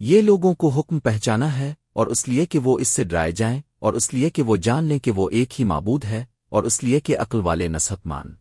یہ لوگوں کو حکم پہچانا ہے اور اس لیے کہ وہ اس سے ڈرائے جائیں اور اس لیے کہ وہ جان لیں کہ وہ ایک ہی معبود ہے اور اس لیے کہ عقل والے نصحت مان